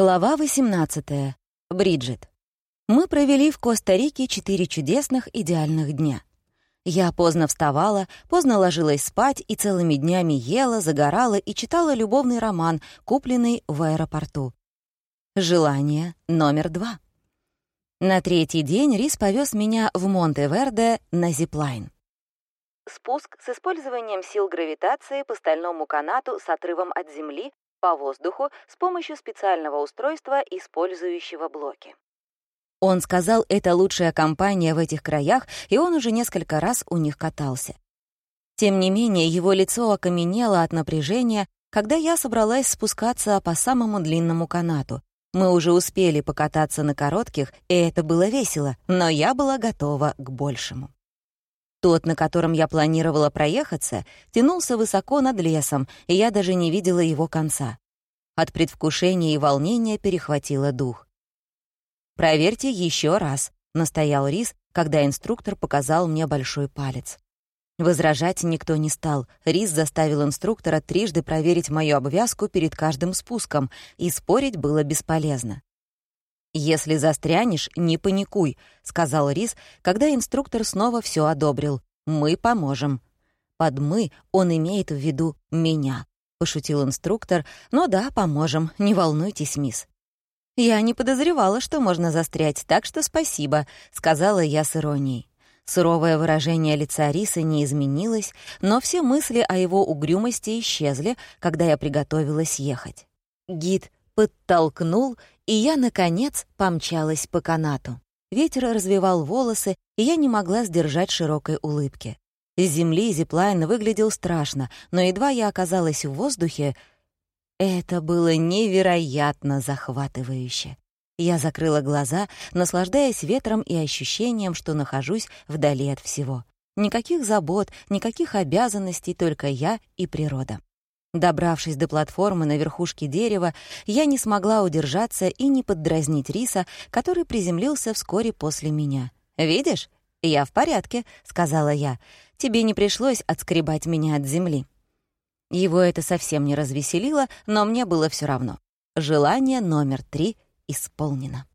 Глава 18. Бриджит. Мы провели в Коста-Рике четыре чудесных идеальных дня. Я поздно вставала, поздно ложилась спать и целыми днями ела, загорала и читала любовный роман, купленный в аэропорту. Желание номер два. На третий день Рис повез меня в Монте-Верде на зиплайн. Спуск с использованием сил гравитации по стальному канату с отрывом от Земли по воздуху с помощью специального устройства, использующего блоки. Он сказал, это лучшая компания в этих краях, и он уже несколько раз у них катался. Тем не менее, его лицо окаменело от напряжения, когда я собралась спускаться по самому длинному канату. Мы уже успели покататься на коротких, и это было весело, но я была готова к большему. Тот, на котором я планировала проехаться, тянулся высоко над лесом, и я даже не видела его конца. От предвкушения и волнения перехватило дух. «Проверьте еще раз», — настоял Рис, когда инструктор показал мне большой палец. Возражать никто не стал. Рис заставил инструктора трижды проверить мою обвязку перед каждым спуском, и спорить было бесполезно. «Если застрянешь, не паникуй», — сказал Рис, когда инструктор снова все одобрил. «Мы поможем». Под «мы» он имеет в виду меня, — пошутил инструктор. «Ну да, поможем, не волнуйтесь, мисс». «Я не подозревала, что можно застрять, так что спасибо», — сказала я с иронией. Суровое выражение лица Риса не изменилось, но все мысли о его угрюмости исчезли, когда я приготовилась ехать. Гид подтолкнул, и я, наконец, помчалась по канату. Ветер развивал волосы, и я не могла сдержать широкой улыбки. С земли зиплайн выглядел страшно, но едва я оказалась в воздухе, это было невероятно захватывающе. Я закрыла глаза, наслаждаясь ветром и ощущением, что нахожусь вдали от всего. Никаких забот, никаких обязанностей, только я и природа. Добравшись до платформы на верхушке дерева, я не смогла удержаться и не поддразнить риса, который приземлился вскоре после меня. «Видишь, я в порядке», — сказала я. «Тебе не пришлось отскребать меня от земли». Его это совсем не развеселило, но мне было все равно. Желание номер три исполнено.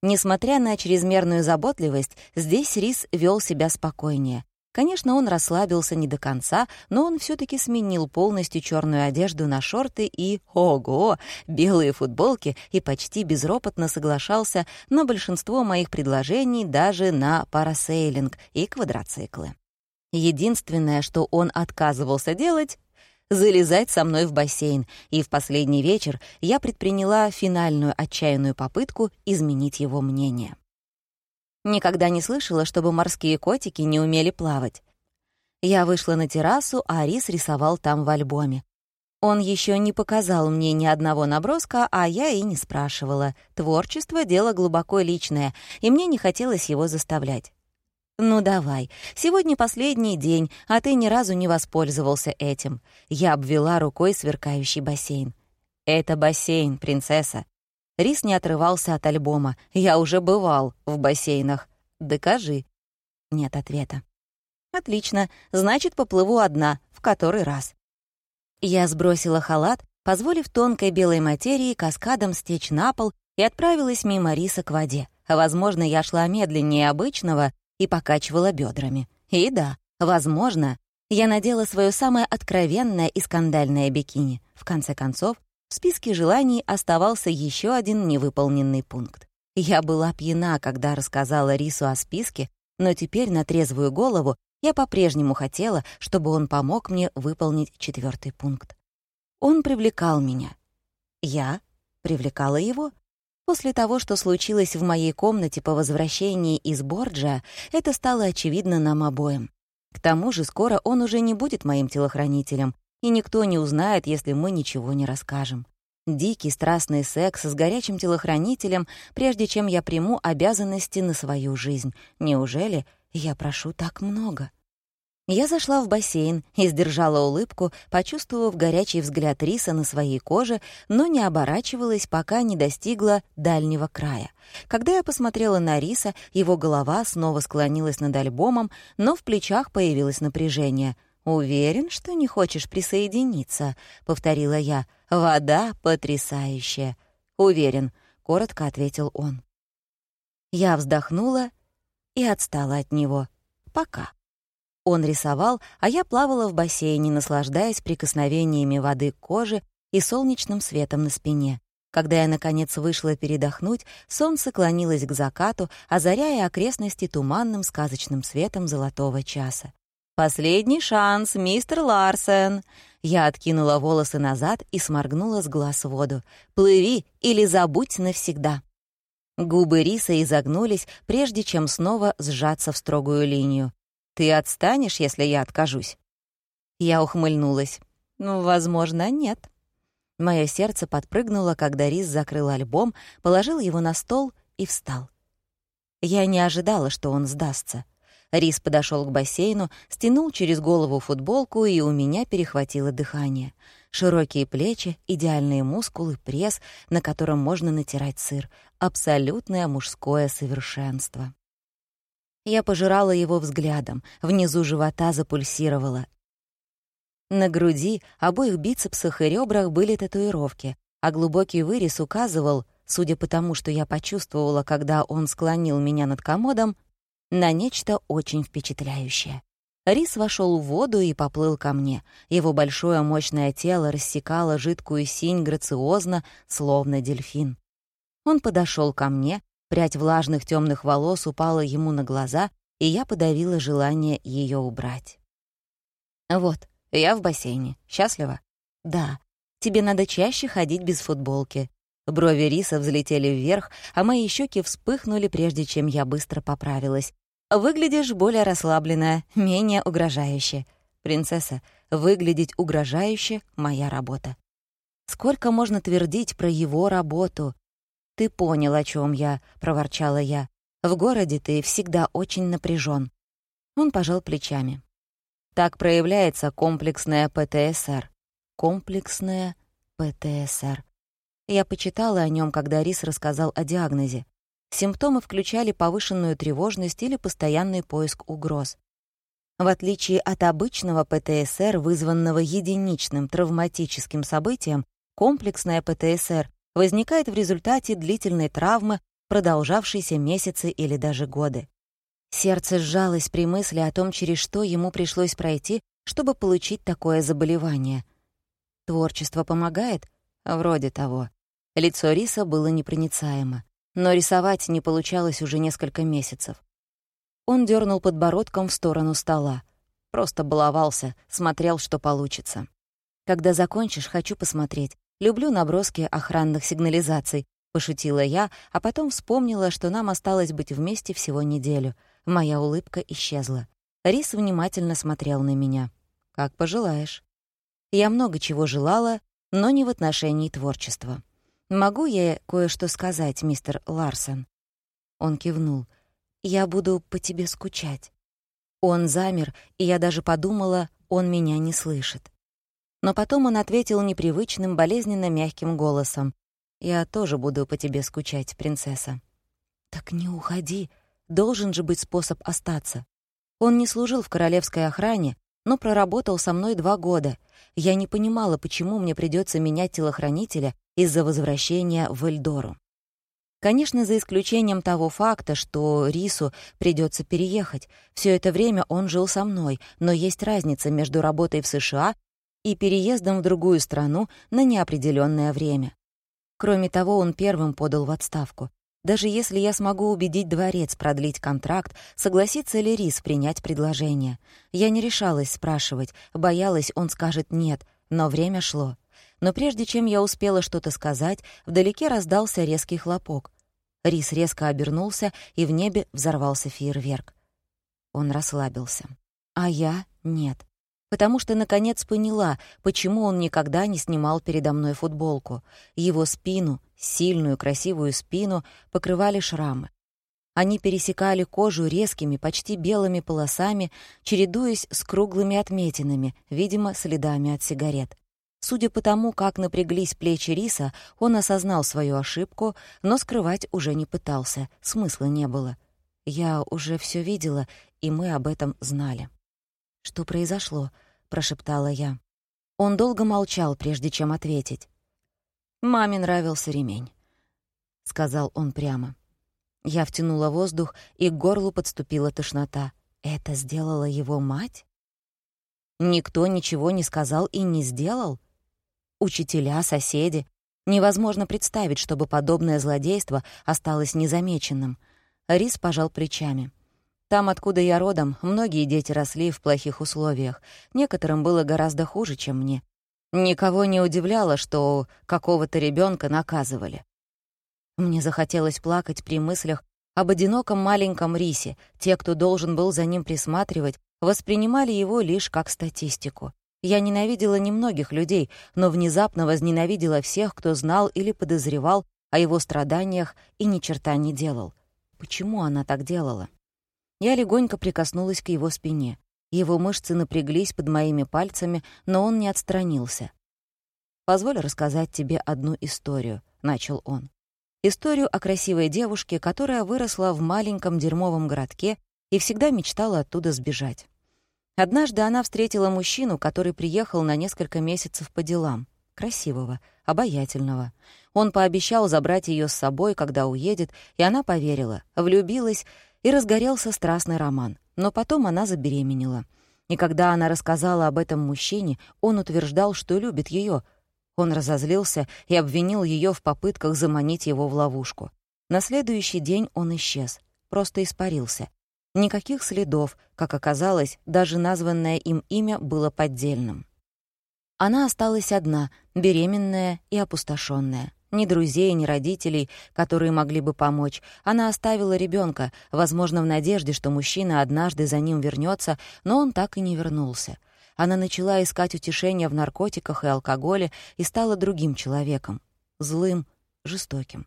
Несмотря на чрезмерную заботливость, здесь Рис вел себя спокойнее. Конечно, он расслабился не до конца, но он все таки сменил полностью черную одежду на шорты и, ого, белые футболки и почти безропотно соглашался на большинство моих предложений даже на парасейлинг и квадроциклы. Единственное, что он отказывался делать — залезать со мной в бассейн, и в последний вечер я предприняла финальную отчаянную попытку изменить его мнение. Никогда не слышала, чтобы морские котики не умели плавать. Я вышла на террасу, а Арис рисовал там в альбоме. Он еще не показал мне ни одного наброска, а я и не спрашивала. Творчество — дело глубоко личное, и мне не хотелось его заставлять. «Ну давай, сегодня последний день, а ты ни разу не воспользовался этим». Я обвела рукой сверкающий бассейн. «Это бассейн, принцесса. Рис не отрывался от альбома. «Я уже бывал в бассейнах. Докажи». Нет ответа. «Отлично. Значит, поплыву одна. В который раз?» Я сбросила халат, позволив тонкой белой материи каскадом стечь на пол и отправилась мимо риса к воде. Возможно, я шла медленнее обычного и покачивала бедрами. И да, возможно, я надела свое самое откровенное и скандальное бикини. В конце концов, в списке желаний оставался еще один невыполненный пункт. Я была пьяна, когда рассказала Рису о списке, но теперь на трезвую голову я по-прежнему хотела, чтобы он помог мне выполнить четвертый пункт. Он привлекал меня. Я привлекала его. После того, что случилось в моей комнате по возвращении из Борджа, это стало очевидно нам обоим. К тому же скоро он уже не будет моим телохранителем, и никто не узнает, если мы ничего не расскажем. Дикий страстный секс с горячим телохранителем, прежде чем я приму обязанности на свою жизнь. Неужели я прошу так много? Я зашла в бассейн и сдержала улыбку, почувствовав горячий взгляд риса на своей коже, но не оборачивалась, пока не достигла дальнего края. Когда я посмотрела на риса, его голова снова склонилась над альбомом, но в плечах появилось напряжение. «Уверен, что не хочешь присоединиться», — повторила я. «Вода потрясающая». «Уверен», — коротко ответил он. Я вздохнула и отстала от него. Пока. Он рисовал, а я плавала в бассейне, наслаждаясь прикосновениями воды к коже и солнечным светом на спине. Когда я, наконец, вышла передохнуть, солнце клонилось к закату, озаряя окрестности туманным сказочным светом золотого часа. «Последний шанс, мистер Ларсен!» Я откинула волосы назад и сморгнула с глаз воду. «Плыви или забудь навсегда!» Губы риса изогнулись, прежде чем снова сжаться в строгую линию. «Ты отстанешь, если я откажусь?» Я ухмыльнулась. «Ну, возможно, нет». Мое сердце подпрыгнуло, когда рис закрыл альбом, положил его на стол и встал. Я не ожидала, что он сдастся. Рис подошел к бассейну, стянул через голову футболку, и у меня перехватило дыхание. Широкие плечи, идеальные мускулы, пресс, на котором можно натирать сыр. Абсолютное мужское совершенство. Я пожирала его взглядом, внизу живота запульсировало. На груди, обоих бицепсах и ребрах были татуировки, а глубокий вырез указывал, судя по тому, что я почувствовала, когда он склонил меня над комодом, на нечто очень впечатляющее. Рис вошел в воду и поплыл ко мне. Его большое мощное тело рассекало жидкую синь грациозно, словно дельфин. Он подошел ко мне, прядь влажных темных волос упала ему на глаза, и я подавила желание ее убрать. «Вот, я в бассейне. Счастлива?» «Да. Тебе надо чаще ходить без футболки. Брови риса взлетели вверх, а мои щеки вспыхнули, прежде чем я быстро поправилась. «Выглядишь более расслабленно, менее угрожающе. Принцесса, выглядеть угрожающе — моя работа. Сколько можно твердить про его работу? Ты понял, о чем я, — проворчала я. В городе ты всегда очень напряжен. Он пожал плечами. Так проявляется комплексная ПТСР. Комплексная ПТСР. Я почитала о нем, когда Рис рассказал о диагнозе. Симптомы включали повышенную тревожность или постоянный поиск угроз. В отличие от обычного ПТСР, вызванного единичным травматическим событием, комплексная ПТСР возникает в результате длительной травмы, продолжавшейся месяцы или даже годы. Сердце сжалось при мысли о том, через что ему пришлось пройти, чтобы получить такое заболевание. Творчество помогает? Вроде того. Лицо Риса было непроницаемо, но рисовать не получалось уже несколько месяцев. Он дернул подбородком в сторону стола. Просто баловался, смотрел, что получится. «Когда закончишь, хочу посмотреть. Люблю наброски охранных сигнализаций», — пошутила я, а потом вспомнила, что нам осталось быть вместе всего неделю. Моя улыбка исчезла. Рис внимательно смотрел на меня. «Как пожелаешь». Я много чего желала, но не в отношении творчества. «Могу я кое-что сказать, мистер Ларсон?» Он кивнул. «Я буду по тебе скучать». Он замер, и я даже подумала, он меня не слышит. Но потом он ответил непривычным, болезненно мягким голосом. «Я тоже буду по тебе скучать, принцесса». «Так не уходи. Должен же быть способ остаться». Он не служил в королевской охране, но проработал со мной два года. Я не понимала, почему мне придется менять телохранителя из-за возвращения в Эльдору. Конечно, за исключением того факта, что Рису придется переехать. Все это время он жил со мной, но есть разница между работой в США и переездом в другую страну на неопределенное время. Кроме того, он первым подал в отставку. Даже если я смогу убедить дворец продлить контракт, согласится ли Рис принять предложение? Я не решалась спрашивать, боялась, он скажет «нет», но время шло. Но прежде чем я успела что-то сказать, вдалеке раздался резкий хлопок. Рис резко обернулся, и в небе взорвался фейерверк. Он расслабился. А я — нет. Потому что, наконец, поняла, почему он никогда не снимал передо мной футболку. Его спину, сильную, красивую спину, покрывали шрамы. Они пересекали кожу резкими, почти белыми полосами, чередуясь с круглыми отметинами, видимо, следами от сигарет. Судя по тому, как напряглись плечи Риса, он осознал свою ошибку, но скрывать уже не пытался, смысла не было. Я уже все видела, и мы об этом знали. «Что произошло?» — прошептала я. Он долго молчал, прежде чем ответить. Маме нравился ремень. сказал он прямо. Я втянула воздух, и к горлу подступила тошнота. Это сделала его мать? Никто ничего не сказал и не сделал? Учителя, соседи. Невозможно представить, чтобы подобное злодейство осталось незамеченным. Рис пожал плечами. Там, откуда я родом, многие дети росли в плохих условиях. Некоторым было гораздо хуже, чем мне. Никого не удивляло, что какого-то ребенка наказывали. Мне захотелось плакать при мыслях об одиноком маленьком Рисе. Те, кто должен был за ним присматривать, воспринимали его лишь как статистику. Я ненавидела немногих людей, но внезапно возненавидела всех, кто знал или подозревал о его страданиях и ни черта не делал. Почему она так делала? Я легонько прикоснулась к его спине. Его мышцы напряглись под моими пальцами, но он не отстранился. «Позволь рассказать тебе одну историю», — начал он. Историю о красивой девушке, которая выросла в маленьком дерьмовом городке и всегда мечтала оттуда сбежать. Однажды она встретила мужчину, который приехал на несколько месяцев по делам. Красивого, обаятельного. Он пообещал забрать ее с собой, когда уедет, и она поверила, влюбилась, и разгорелся страстный роман. Но потом она забеременела. И когда она рассказала об этом мужчине, он утверждал, что любит ее. Он разозлился и обвинил ее в попытках заманить его в ловушку. На следующий день он исчез, просто испарился. Никаких следов, как оказалось, даже названное им имя было поддельным. Она осталась одна, беременная и опустошенная. Ни друзей, ни родителей, которые могли бы помочь. Она оставила ребенка, возможно, в надежде, что мужчина однажды за ним вернется, но он так и не вернулся. Она начала искать утешения в наркотиках и алкоголе и стала другим человеком. Злым, жестоким.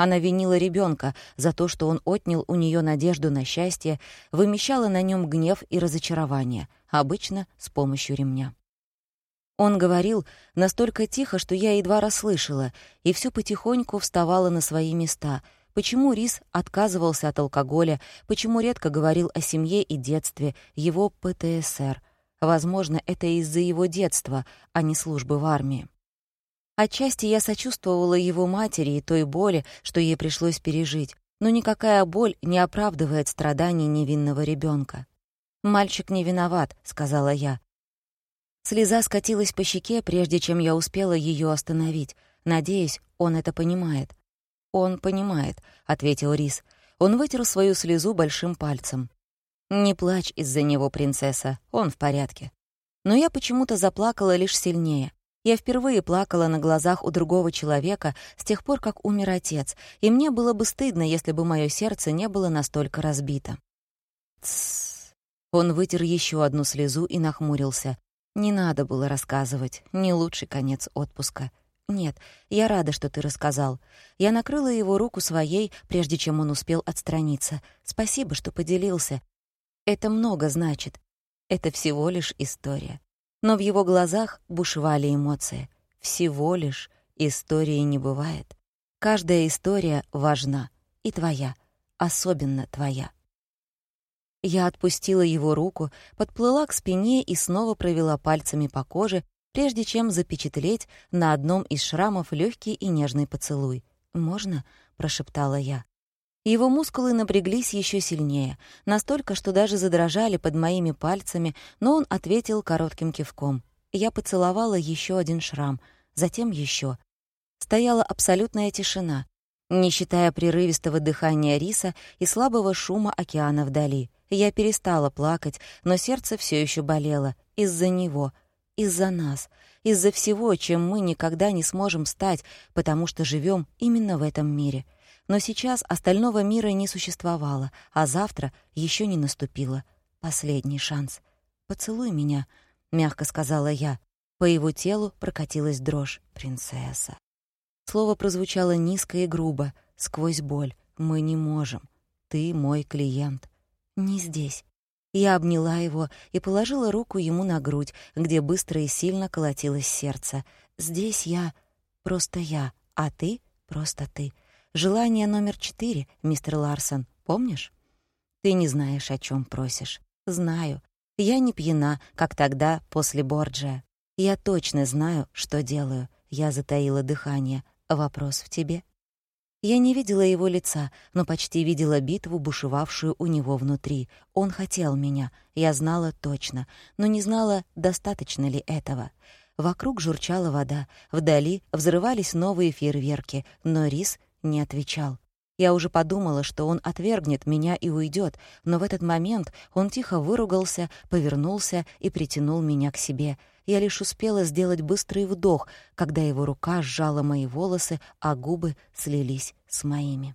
Она винила ребенка за то, что он отнял у нее надежду на счастье, вымещала на нем гнев и разочарование, обычно с помощью ремня. Он говорил настолько тихо, что я едва расслышала, и все потихоньку вставало на свои места. Почему Рис отказывался от алкоголя, почему редко говорил о семье и детстве, его ПТСР. Возможно, это из-за его детства, а не службы в армии. Отчасти я сочувствовала его матери и той боли, что ей пришлось пережить, но никакая боль не оправдывает страданий невинного ребенка. «Мальчик не виноват», — сказала я. Слеза скатилась по щеке, прежде чем я успела ее остановить. Надеюсь, он это понимает. «Он понимает», — ответил Рис. Он вытер свою слезу большим пальцем. «Не плачь из-за него, принцесса, он в порядке». Но я почему-то заплакала лишь сильнее. Я впервые плакала на глазах у другого человека с тех пор, как умер отец, и мне было бы стыдно, если бы мое сердце не было настолько разбито. Тссс. Он вытер еще одну слезу и нахмурился. Не надо было рассказывать, не лучший конец отпуска. Нет, я рада, что ты рассказал. Я накрыла его руку своей, прежде чем он успел отстраниться. Спасибо, что поделился. Это много значит. Это всего лишь история. Но в его глазах бушевали эмоции. Всего лишь истории не бывает. Каждая история важна. И твоя. Особенно твоя. Я отпустила его руку, подплыла к спине и снова провела пальцами по коже, прежде чем запечатлеть на одном из шрамов легкий и нежный поцелуй. «Можно?» — прошептала я. Его мускулы напряглись еще сильнее, настолько, что даже задрожали под моими пальцами, но он ответил коротким кивком. Я поцеловала еще один шрам, затем еще. Стояла абсолютная тишина, не считая прерывистого дыхания риса и слабого шума океана вдали — я перестала плакать, но сердце все еще болело. Из-за него, из-за нас, из-за всего, чем мы никогда не сможем стать, потому что живем именно в этом мире. Но сейчас остального мира не существовало, а завтра еще не наступило. Последний шанс. «Поцелуй меня», — мягко сказала я. По его телу прокатилась дрожь. «Принцесса». Слово прозвучало низко и грубо, сквозь боль. «Мы не можем. Ты мой клиент». Не здесь. Я обняла его и положила руку ему на грудь, где быстро и сильно колотилось сердце. Здесь я просто я, а ты просто ты. Желание номер четыре, мистер Ларсон, помнишь? Ты не знаешь, о чем просишь. Знаю. Я не пьяна, как тогда, после Борджия. Я точно знаю, что делаю. Я затаила дыхание. Вопрос в тебе. Я не видела его лица, но почти видела битву, бушевавшую у него внутри. Он хотел меня, я знала точно, но не знала, достаточно ли этого. Вокруг журчала вода, вдали взрывались новые фейерверки, но Рис не отвечал. Я уже подумала, что он отвергнет меня и уйдет, но в этот момент он тихо выругался, повернулся и притянул меня к себе. Я лишь успела сделать быстрый вдох, когда его рука сжала мои волосы, а губы слились с моими.